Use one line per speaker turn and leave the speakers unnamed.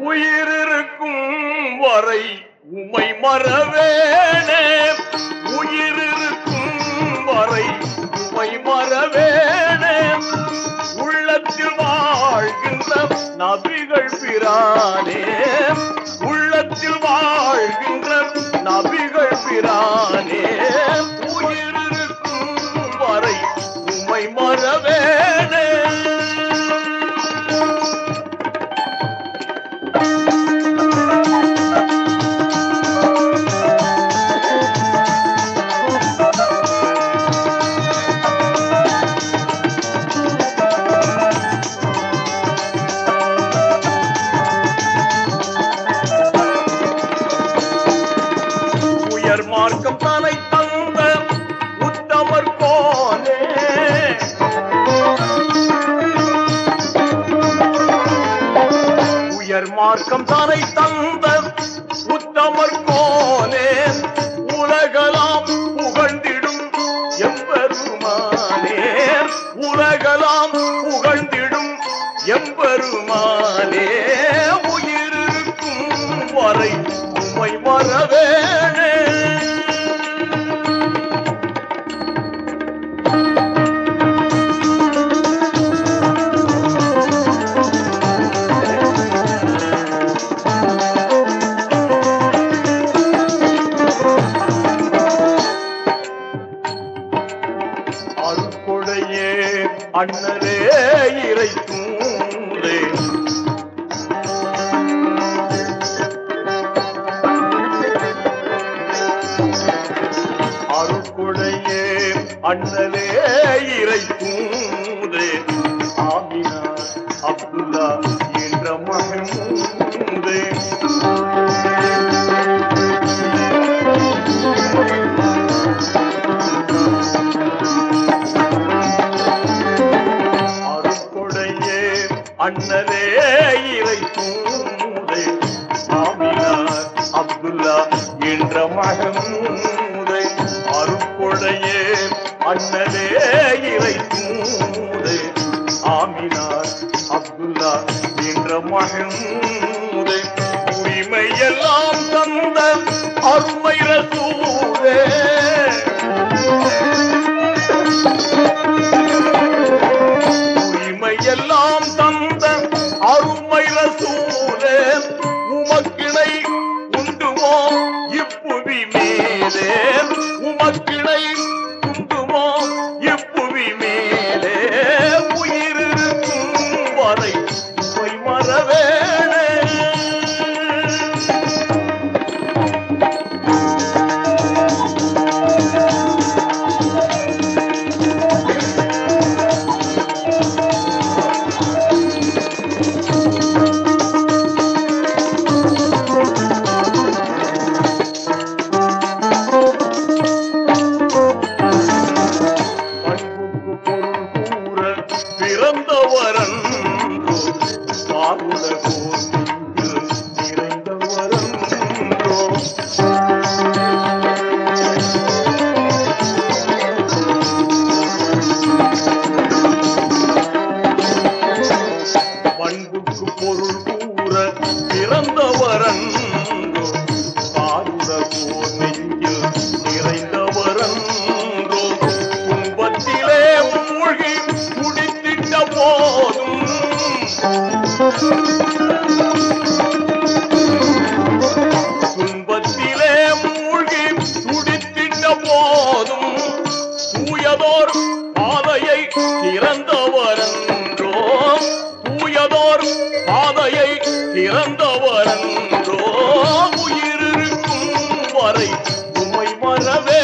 உயிரிருக்கும் வரை உமை மறவேனே. உயிர் உயர் மார்க்கம் தனை தந்த உத்தமர் போலே உலகலாம் புகழ்ந்திடும் எம்பெருமானே. உலகலாம் புகழ்ந்திடும் எம்பெருமானே. உயிருக்கும் வரை உமை மறவேனே அண்ணரே இறை தூரே அருட்கொடையே அண்ணலே இறை தூரே ஆமினா அப்துல்லா அண்ணலே இறை தூதே. சாமியார் அப்துல்லா என்ற மகமூதை அருட்கொடையே அண்ணலே இறை தூதே. ஆமினார் அப்துல்லா என்ற மகமூதை உரிமையெல்லாம் தந்த அருமை ரசூரே பிறந்தவரன் பாருலகோர் நிறைந்தவரன்றோ பண்புக்கு பொருள் கூற பிறந்தவரன் தூயதோர் பாதையை திறந்தவரன்றோம் தூயதோர் பாதையை திறந்தவரன்றோம் உயிரிருக்கும் வரை உமை வரவே